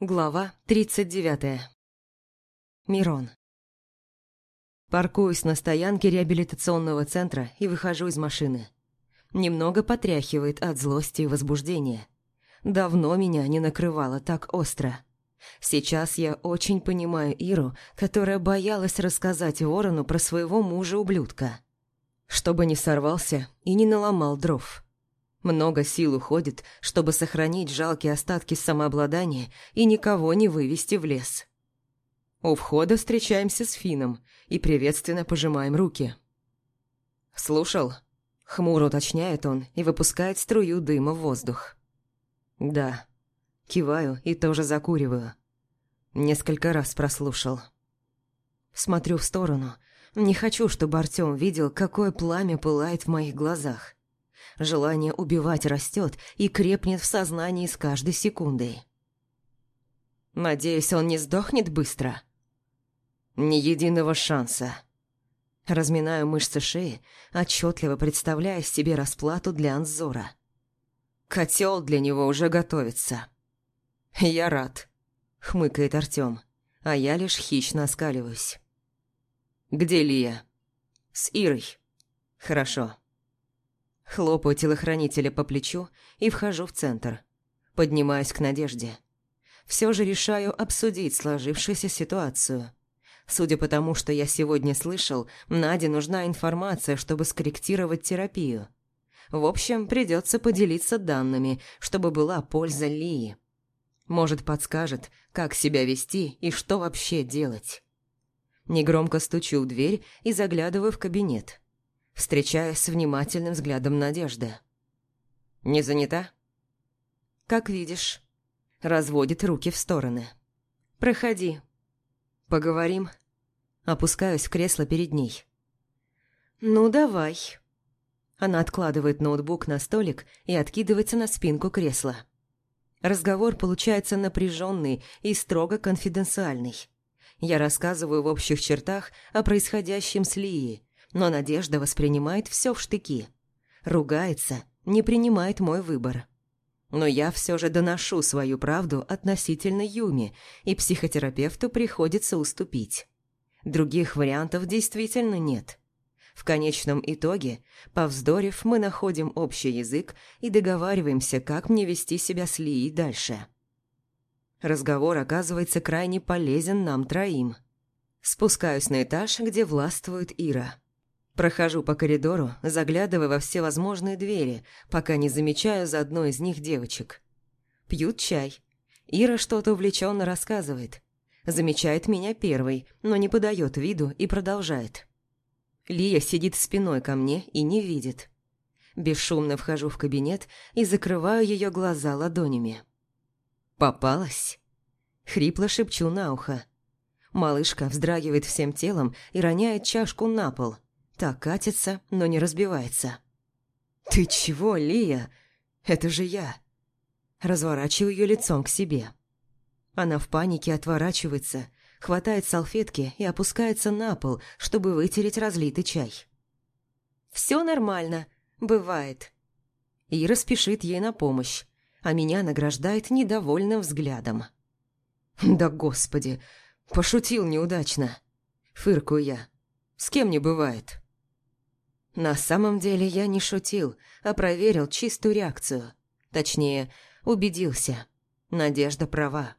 Глава 39. Мирон. Паркуюсь на стоянке реабилитационного центра и выхожу из машины. Немного потряхивает от злости и возбуждения. Давно меня не накрывало так остро. Сейчас я очень понимаю Иру, которая боялась рассказать Ворону про своего мужа-ублюдка. Чтобы не сорвался и не наломал дров. Много сил уходит, чтобы сохранить жалкие остатки самообладания и никого не вывести в лес. У входа встречаемся с Фином и приветственно пожимаем руки. «Слушал?» — хмуро уточняет он и выпускает струю дыма в воздух. «Да». Киваю и тоже закуриваю. Несколько раз прослушал. Смотрю в сторону. Не хочу, чтобы Артём видел, какое пламя пылает в моих глазах. Желание убивать растет и крепнет в сознании с каждой секундой. Надеюсь, он не сдохнет быстро. Ни единого шанса. Разминаю мышцы шеи, отчетливо представляя себе расплату для Анзора. Котел для него уже готовится. «Я рад», — хмыкает Артём, а я лишь хищно оскаливаюсь. «Где Лия?» «С Ирой». «Хорошо». Хлопаю телохранителя по плечу и вхожу в центр. Поднимаюсь к Надежде. Все же решаю обсудить сложившуюся ситуацию. Судя по тому, что я сегодня слышал, Наде нужна информация, чтобы скорректировать терапию. В общем, придется поделиться данными, чтобы была польза Лии. Может, подскажет, как себя вести и что вообще делать. Негромко стучу в дверь и заглядываю в кабинет встречаясь с внимательным взглядом Надежды. «Не занята?» «Как видишь». Разводит руки в стороны. «Проходи. Поговорим». Опускаюсь в кресло перед ней. «Ну, давай». Она откладывает ноутбук на столик и откидывается на спинку кресла. Разговор получается напряженный и строго конфиденциальный. Я рассказываю в общих чертах о происходящем с Лией, но Надежда воспринимает все в штыки. Ругается, не принимает мой выбор. Но я все же доношу свою правду относительно Юми, и психотерапевту приходится уступить. Других вариантов действительно нет. В конечном итоге, повздорив, мы находим общий язык и договариваемся, как мне вести себя с Лией дальше. Разговор оказывается крайне полезен нам троим. Спускаюсь на этаж, где властвует Ира. Прохожу по коридору, заглядывая во все возможные двери, пока не замечаю за одной из них девочек. Пьют чай. Ира что-то увлеченно рассказывает. Замечает меня первой, но не подает виду и продолжает. Лия сидит спиной ко мне и не видит. Бесшумно вхожу в кабинет и закрываю ее глаза ладонями. «Попалась?» Хрипло шепчу на ухо. Малышка вздрагивает всем телом и роняет чашку на пол – так катится, но не разбивается. «Ты чего, Лия? Это же я!» Разворачиваю ее лицом к себе. Она в панике отворачивается, хватает салфетки и опускается на пол, чтобы вытереть разлитый чай. «Все нормально, бывает». Ира спешит ей на помощь, а меня награждает недовольным взглядом. «Да господи, пошутил неудачно!» Фыркую я. «С кем не бывает?» На самом деле я не шутил, а проверил чистую реакцию. Точнее, убедился. Надежда права.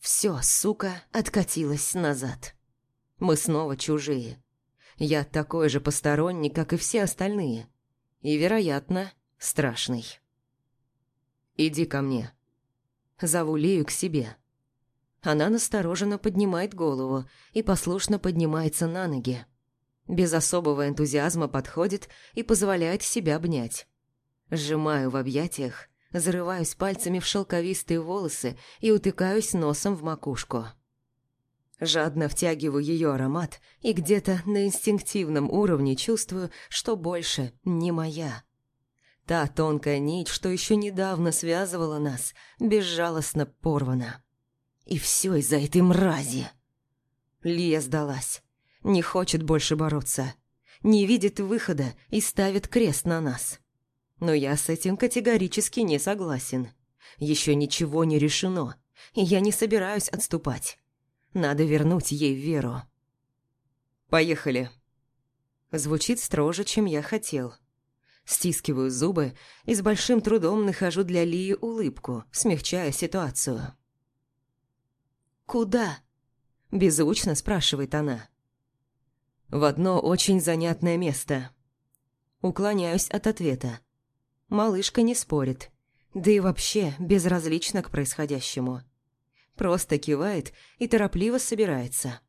Все, сука, откатилось назад. Мы снова чужие. Я такой же посторонний, как и все остальные. И, вероятно, страшный. «Иди ко мне». Зову Лию к себе. Она настороженно поднимает голову и послушно поднимается на ноги без особого энтузиазма подходит и позволяет себя обнять. Сжимаю в объятиях, зарываюсь пальцами в шелковистые волосы и утыкаюсь носом в макушку. Жадно втягиваю ее аромат и где-то на инстинктивном уровне чувствую, что больше не моя. Та тонкая нить, что еще недавно связывала нас, безжалостно порвана. И все из-за этой мрази. Лия сдалась не хочет больше бороться, не видит выхода и ставит крест на нас. Но я с этим категорически не согласен. Еще ничего не решено, И я не собираюсь отступать. Надо вернуть ей веру. «Поехали». Звучит строже, чем я хотел. Стискиваю зубы и с большим трудом нахожу для Лии улыбку, смягчая ситуацию. «Куда?» – беззвучно спрашивает она. «В одно очень занятное место». Уклоняюсь от ответа. Малышка не спорит, да и вообще безразлична к происходящему. Просто кивает и торопливо собирается.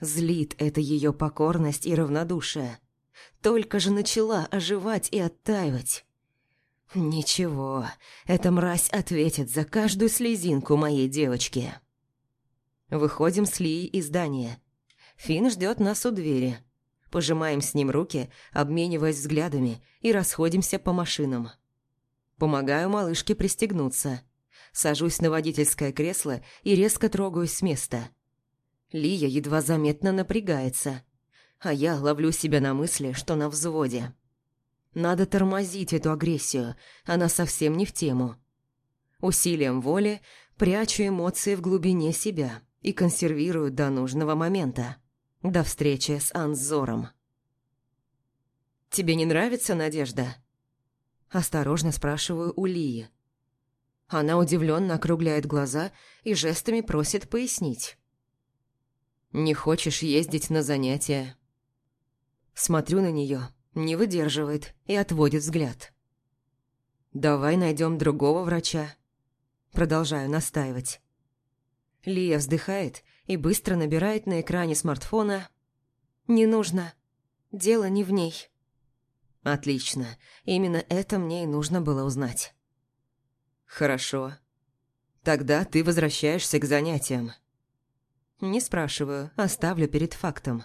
Злит это ее покорность и равнодушие. Только же начала оживать и оттаивать. Ничего, эта мразь ответит за каждую слезинку моей девочки. Выходим с Лией из здания. Финн ждет нас у двери. Пожимаем с ним руки, обмениваясь взглядами, и расходимся по машинам. Помогаю малышке пристегнуться. Сажусь на водительское кресло и резко трогаюсь с места. Лия едва заметно напрягается, а я ловлю себя на мысли, что на взводе. Надо тормозить эту агрессию, она совсем не в тему. Усилием воли прячу эмоции в глубине себя и консервирую до нужного момента, до встречи с Анзором. «Тебе не нравится Надежда?» Осторожно спрашиваю у Лии. Она удивленно округляет глаза и жестами просит пояснить. «Не хочешь ездить на занятия?» Смотрю на нее, не выдерживает и отводит взгляд. «Давай найдем другого врача». Продолжаю настаивать. Лия вздыхает и быстро набирает на экране смартфона «Не нужно. Дело не в ней». Отлично. Именно это мне и нужно было узнать. Хорошо. Тогда ты возвращаешься к занятиям. Не спрашиваю, оставлю перед фактом.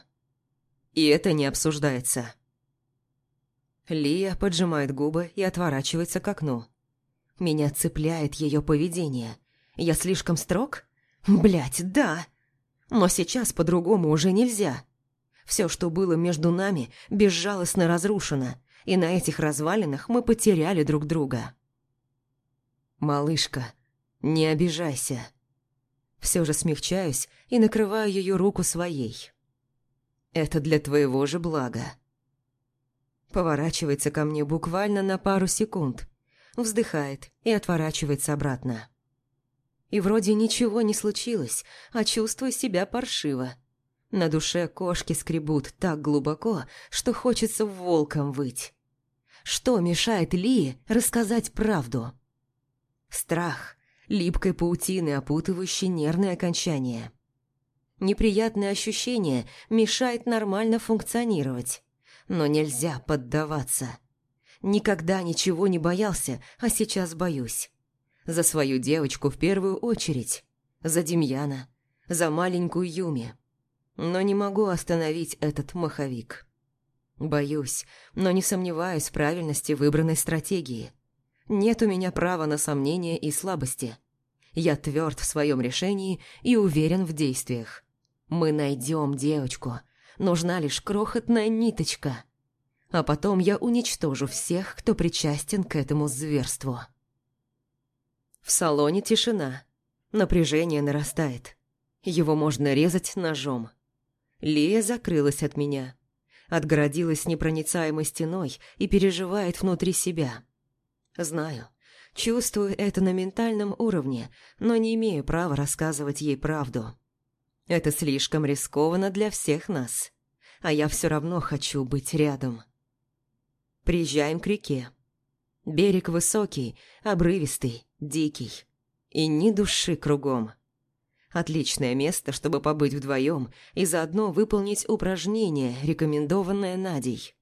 И это не обсуждается. Лия поджимает губы и отворачивается к окну. Меня цепляет ее поведение. Я слишком строг? Блять, да. Но сейчас по-другому уже нельзя. Все, что было между нами, безжалостно разрушено, и на этих развалинах мы потеряли друг друга. «Малышка, не обижайся». Все же смягчаюсь и накрываю ее руку своей. «Это для твоего же блага». Поворачивается ко мне буквально на пару секунд, вздыхает и отворачивается обратно. И вроде ничего не случилось, а чувствую себя паршиво. На душе кошки скребут так глубоко, что хочется волком выть. Что мешает Ли рассказать правду? Страх, липкой паутины, опутывающей нервные окончания. Неприятное ощущение мешает нормально функционировать. Но нельзя поддаваться. Никогда ничего не боялся, а сейчас боюсь. За свою девочку в первую очередь. За Демьяна. За маленькую Юми но не могу остановить этот маховик. Боюсь, но не сомневаюсь в правильности выбранной стратегии. Нет у меня права на сомнения и слабости. Я тверд в своем решении и уверен в действиях. Мы найдем девочку. Нужна лишь крохотная ниточка. А потом я уничтожу всех, кто причастен к этому зверству. В салоне тишина. Напряжение нарастает. Его можно резать ножом. Лия закрылась от меня. Отгородилась непроницаемой стеной и переживает внутри себя. Знаю, чувствую это на ментальном уровне, но не имею права рассказывать ей правду. Это слишком рискованно для всех нас, а я все равно хочу быть рядом. Приезжаем к реке. Берег высокий, обрывистый, дикий. И ни души кругом. Отличное место, чтобы побыть вдвоем и заодно выполнить упражнение, рекомендованное Надей.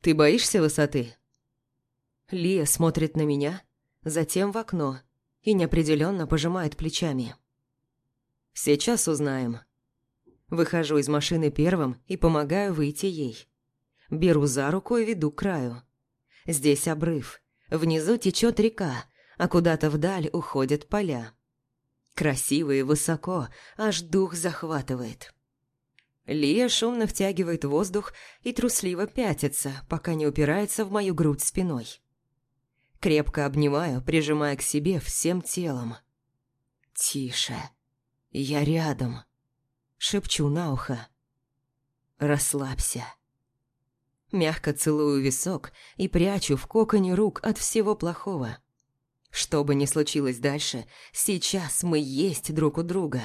«Ты боишься высоты?» Лия смотрит на меня, затем в окно и неопределенно пожимает плечами. «Сейчас узнаем». Выхожу из машины первым и помогаю выйти ей. Беру за руку и веду к краю. Здесь обрыв. Внизу течет река, а куда-то вдаль уходят поля. Красиво и высоко, аж дух захватывает. Лия шумно втягивает воздух и трусливо пятится, пока не упирается в мою грудь спиной. Крепко обнимаю, прижимая к себе всем телом. «Тише, я рядом», — шепчу на ухо. «Расслабься». Мягко целую висок и прячу в коконе рук от всего плохого. Что бы ни случилось дальше, сейчас мы есть друг у друга.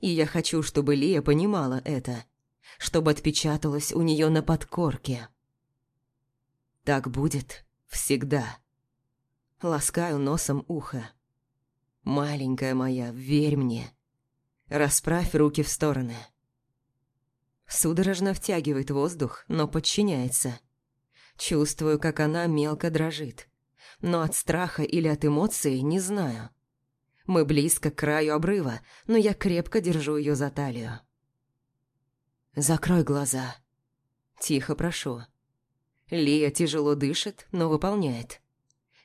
И я хочу, чтобы Лия понимала это, чтобы отпечаталось у нее на подкорке. Так будет всегда. Ласкаю носом ухо. Маленькая моя, верь мне. Расправь руки в стороны. Судорожно втягивает воздух, но подчиняется. Чувствую, как она мелко дрожит. Но от страха или от эмоций не знаю. Мы близко к краю обрыва, но я крепко держу ее за талию. «Закрой глаза». Тихо прошу. Лия тяжело дышит, но выполняет.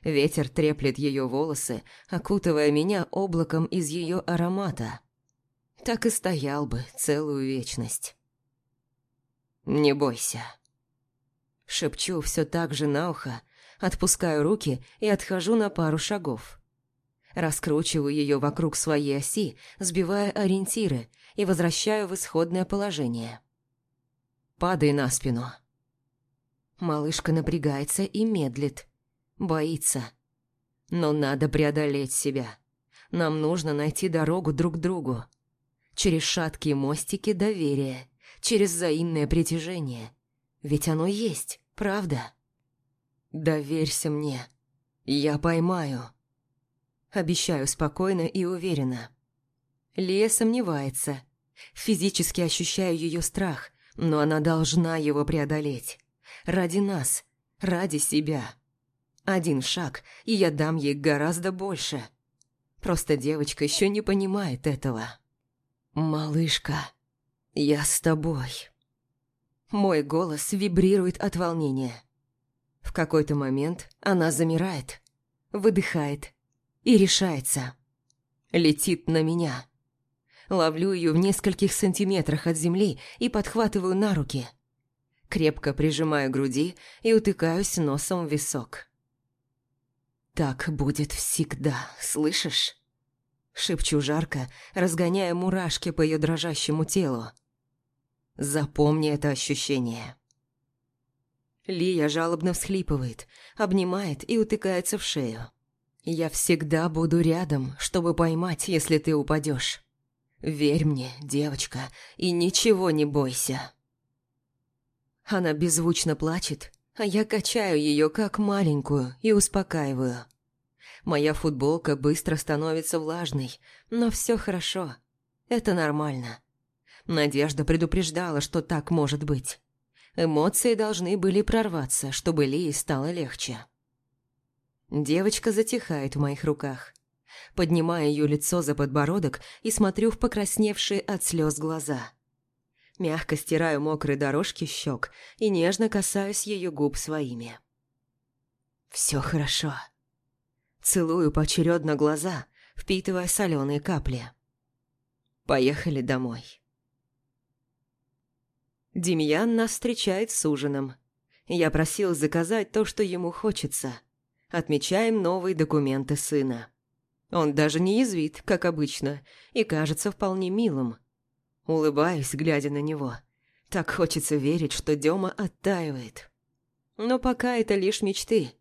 Ветер треплет ее волосы, окутывая меня облаком из ее аромата. Так и стоял бы целую вечность. «Не бойся». Шепчу все так же на ухо, отпускаю руки и отхожу на пару шагов. Раскручиваю ее вокруг своей оси, сбивая ориентиры, и возвращаю в исходное положение. «Падай на спину». Малышка напрягается и медлит. Боится. Но надо преодолеть себя. Нам нужно найти дорогу друг к другу. Через шаткие мостики доверия через взаимное притяжение. Ведь оно есть, правда? Доверься мне. Я поймаю. Обещаю спокойно и уверенно. Лия сомневается. Физически ощущаю ее страх, но она должна его преодолеть. Ради нас, ради себя. Один шаг, и я дам ей гораздо больше. Просто девочка еще не понимает этого. «Малышка», «Я с тобой». Мой голос вибрирует от волнения. В какой-то момент она замирает, выдыхает и решается. Летит на меня. Ловлю ее в нескольких сантиметрах от земли и подхватываю на руки. Крепко прижимаю груди и утыкаюсь носом в висок. «Так будет всегда, слышишь?» Шепчу жарко, разгоняя мурашки по ее дрожащему телу. Запомни это ощущение. Лия жалобно всхлипывает, обнимает и утыкается в шею. Я всегда буду рядом, чтобы поймать, если ты упадешь. Верь мне, девочка, и ничего не бойся. Она беззвучно плачет, а я качаю ее как маленькую и успокаиваю. Моя футболка быстро становится влажной, но все хорошо. Это нормально. Надежда предупреждала, что так может быть. Эмоции должны были прорваться, чтобы Лии стало легче. Девочка затихает в моих руках. Поднимаю ее лицо за подбородок и смотрю в покрасневшие от слез глаза. Мягко стираю мокрые дорожки щек и нежно касаюсь ее губ своими. Все хорошо. Целую поочередно глаза, впитывая соленые капли. Поехали домой. Демьян нас встречает с ужином. Я просил заказать то, что ему хочется. Отмечаем новые документы сына. Он даже не язвит, как обычно, и кажется вполне милым. Улыбаюсь, глядя на него. Так хочется верить, что Дема оттаивает. Но пока это лишь мечты.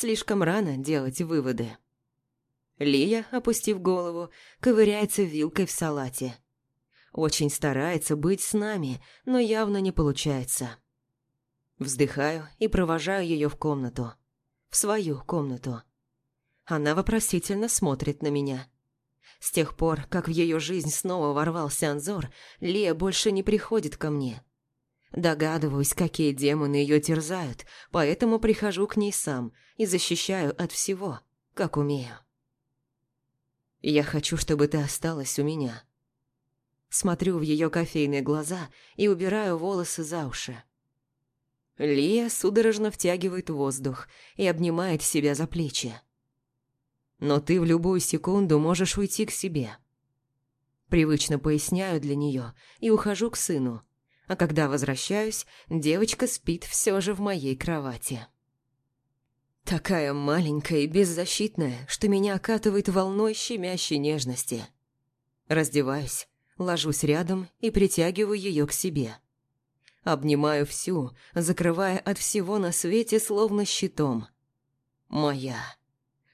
Слишком рано делать выводы. Лия, опустив голову, ковыряется вилкой в салате. Очень старается быть с нами, но явно не получается. Вздыхаю и провожаю ее в комнату. В свою комнату. Она вопросительно смотрит на меня. С тех пор, как в ее жизнь снова ворвался Анзор, Лия больше не приходит ко мне. Догадываюсь, какие демоны ее терзают, поэтому прихожу к ней сам и защищаю от всего, как умею. Я хочу, чтобы ты осталась у меня. Смотрю в ее кофейные глаза и убираю волосы за уши. Лия судорожно втягивает воздух и обнимает себя за плечи. Но ты в любую секунду можешь уйти к себе. Привычно поясняю для нее и ухожу к сыну, а когда возвращаюсь, девочка спит все же в моей кровати. Такая маленькая и беззащитная, что меня окатывает волной щемящей нежности – Раздеваюсь, ложусь рядом и притягиваю ее к себе. Обнимаю всю, закрывая от всего на свете словно щитом. Моя.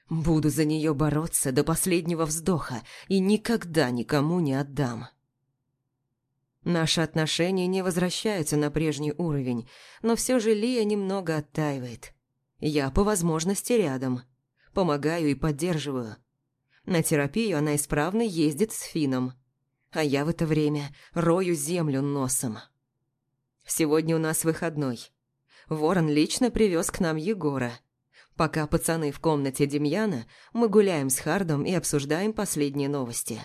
Буду за нее бороться до последнего вздоха и никогда никому не отдам. Наши отношения не возвращаются на прежний уровень, но все же Лия немного оттаивает. Я по возможности рядом. Помогаю и поддерживаю. На терапию она исправно ездит с Фином. А я в это время рою землю носом. Сегодня у нас выходной. Ворон лично привез к нам Егора. Пока пацаны в комнате Демьяна, мы гуляем с Хардом и обсуждаем последние новости.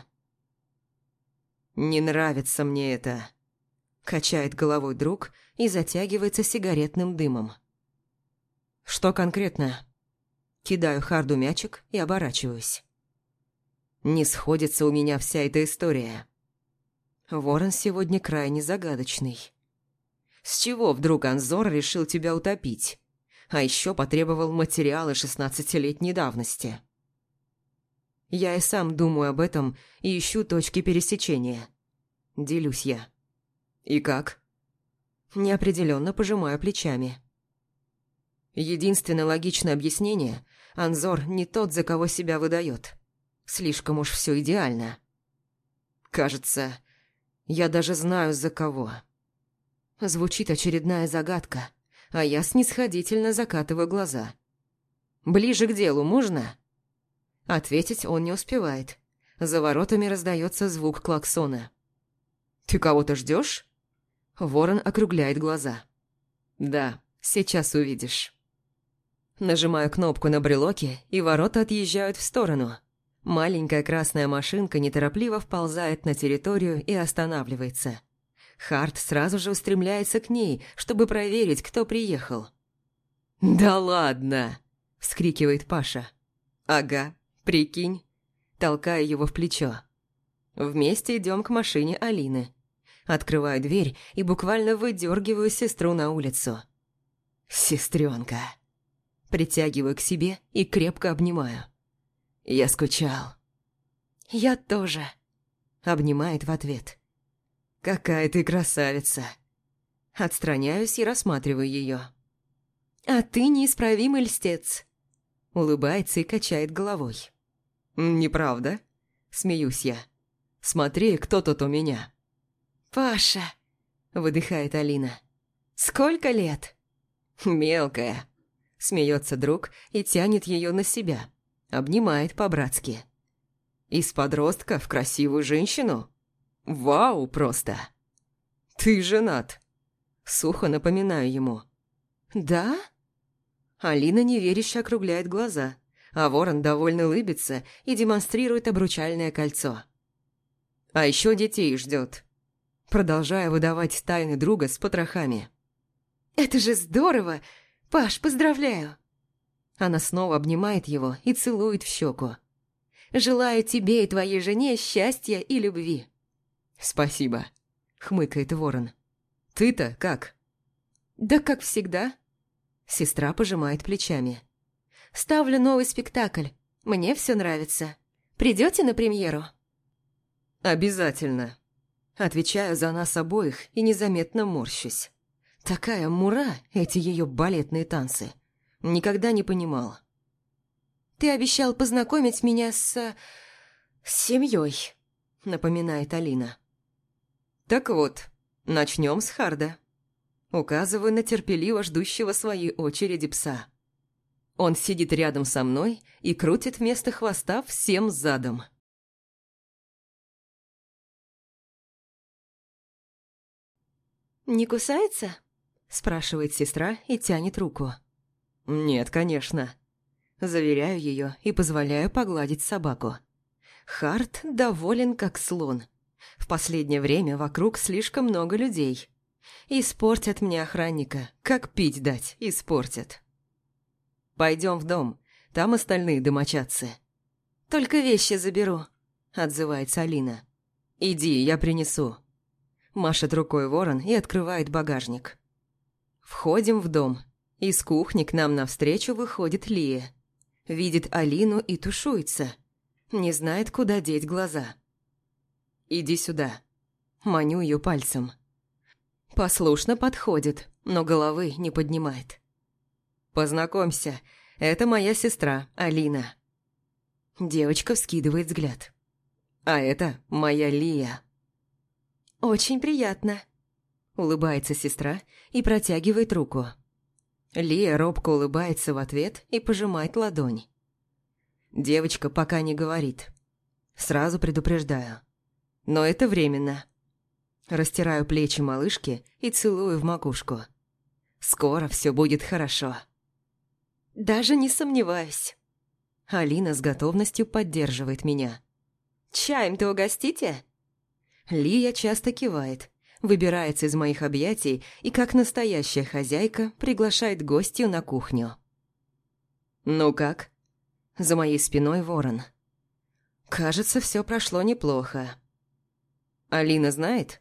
«Не нравится мне это», – качает головой друг и затягивается сигаретным дымом. «Что конкретно?» Кидаю Харду мячик и оборачиваюсь. Не сходится у меня вся эта история. Ворон сегодня крайне загадочный. С чего вдруг Анзор решил тебя утопить? А еще потребовал материалы шестнадцатилетней давности. Я и сам думаю об этом и ищу точки пересечения. Делюсь я. И как? Неопределенно пожимаю плечами. Единственное логичное объяснение – Анзор не тот, за кого себя выдает. Слишком уж все идеально. Кажется, я даже знаю, за кого. Звучит очередная загадка, а я снисходительно закатываю глаза. «Ближе к делу можно?» Ответить он не успевает. За воротами раздается звук клаксона. «Ты кого-то ждешь? Ворон округляет глаза. «Да, сейчас увидишь». Нажимаю кнопку на брелоке, и ворота отъезжают в сторону. Маленькая красная машинка неторопливо вползает на территорию и останавливается. Харт сразу же устремляется к ней, чтобы проверить, кто приехал. «Да ладно!» – вскрикивает Паша. «Ага, прикинь!» Толкаю его в плечо. Вместе идем к машине Алины. Открываю дверь и буквально выдергиваю сестру на улицу. «Сестренка!» Притягиваю к себе и крепко обнимаю. «Я скучал». «Я тоже», — обнимает в ответ. «Какая ты красавица!» Отстраняюсь и рассматриваю ее. «А ты неисправимый льстец!» Улыбается и качает головой. «Неправда?» Смеюсь я. «Смотри, кто тут у меня!» «Паша!» – выдыхает Алина. «Сколько лет?» «Мелкая!» – смеется друг и тянет ее на себя. Обнимает по-братски. «Из подростка в красивую женщину? Вау просто!» «Ты женат!» Сухо напоминаю ему. «Да?» Алина неверяще округляет глаза, а ворон довольно улыбится и демонстрирует обручальное кольцо. «А еще детей ждет продолжая выдавать тайны друга с потрохами. «Это же здорово! Паш, поздравляю!» Она снова обнимает его и целует в щеку. «Желаю тебе и твоей жене счастья и любви!» «Спасибо», — хмыкает ворон. «Ты-то как?» «Да как всегда». Сестра пожимает плечами. «Ставлю новый спектакль. Мне все нравится. Придете на премьеру?» «Обязательно», Отвечаю за нас обоих и незаметно морщусь. Такая мура, эти ее балетные танцы. Никогда не понимал. «Ты обещал познакомить меня с... с семьей», — напоминает Алина. «Так вот, начнем с Харда». Указываю на терпеливо ждущего своей очереди пса. Он сидит рядом со мной и крутит вместо хвоста всем задом. «Не кусается?» – спрашивает сестра и тянет руку. «Нет, конечно». Заверяю ее и позволяю погладить собаку. Харт доволен как слон. В последнее время вокруг слишком много людей. Испортят мне охранника, как пить дать, испортят. Пойдем в дом, там остальные домочадцы. «Только вещи заберу», – отзывается Алина. «Иди, я принесу». Машет рукой ворон и открывает багажник. Входим в дом. Из кухни к нам навстречу выходит Лия. Видит Алину и тушуется. Не знает, куда деть глаза. Иди сюда. Маню ее пальцем. Послушно подходит, но головы не поднимает. Познакомься, это моя сестра, Алина. Девочка вскидывает взгляд. А это моя Лия. Очень приятно. Улыбается сестра и протягивает руку. Лия робко улыбается в ответ и пожимает ладонь. Девочка пока не говорит. Сразу предупреждаю. Но это временно. Растираю плечи малышки и целую в макушку. Скоро все будет хорошо. Даже не сомневаюсь. Алина с готовностью поддерживает меня. «Чаем-то угостите?» Лия часто кивает, выбирается из моих объятий и, как настоящая хозяйка, приглашает гостью на кухню. «Ну как?» За моей спиной ворон. Кажется, все прошло неплохо. Алина знает?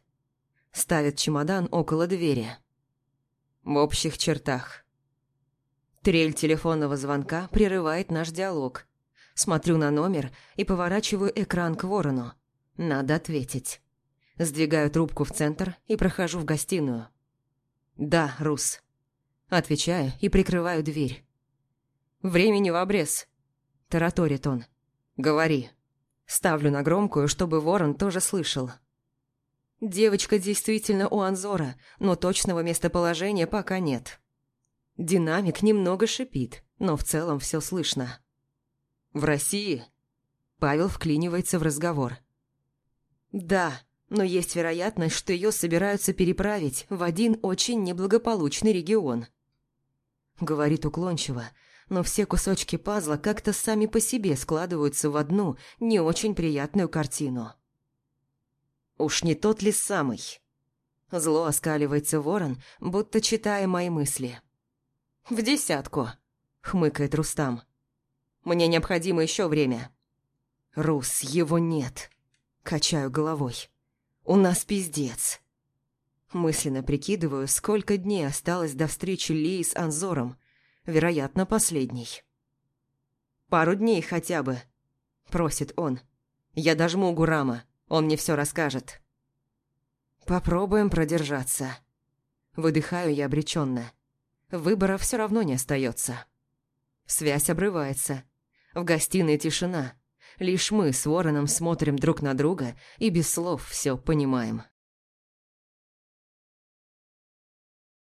Ставит чемодан около двери. В общих чертах. Трель телефонного звонка прерывает наш диалог. Смотрю на номер и поворачиваю экран к ворону. Надо ответить. Сдвигаю трубку в центр и прохожу в гостиную. «Да, Рус». Отвечаю и прикрываю дверь. «Времени в обрез», – тараторит он. «Говори». Ставлю на громкую, чтобы ворон тоже слышал. Девочка действительно у Анзора, но точного местоположения пока нет. Динамик немного шипит, но в целом все слышно. «В России?» Павел вклинивается в разговор. «Да, но есть вероятность, что ее собираются переправить в один очень неблагополучный регион. Говорит уклончиво, но все кусочки пазла как-то сами по себе складываются в одну не очень приятную картину. Уж не тот ли самый? Зло оскаливается ворон, будто читая мои мысли. «В десятку», — хмыкает Рустам. «Мне необходимо еще время». «Рус, его нет», — качаю головой. У нас пиздец. Мысленно прикидываю, сколько дней осталось до встречи Лии с Анзором. Вероятно, последний. «Пару дней хотя бы», – просит он. «Я дожму Гурама, он мне все расскажет». «Попробуем продержаться». Выдыхаю я обреченно. Выбора все равно не остается. Связь обрывается. В гостиной тишина. Лишь мы с Вороном смотрим друг на друга и без слов все понимаем.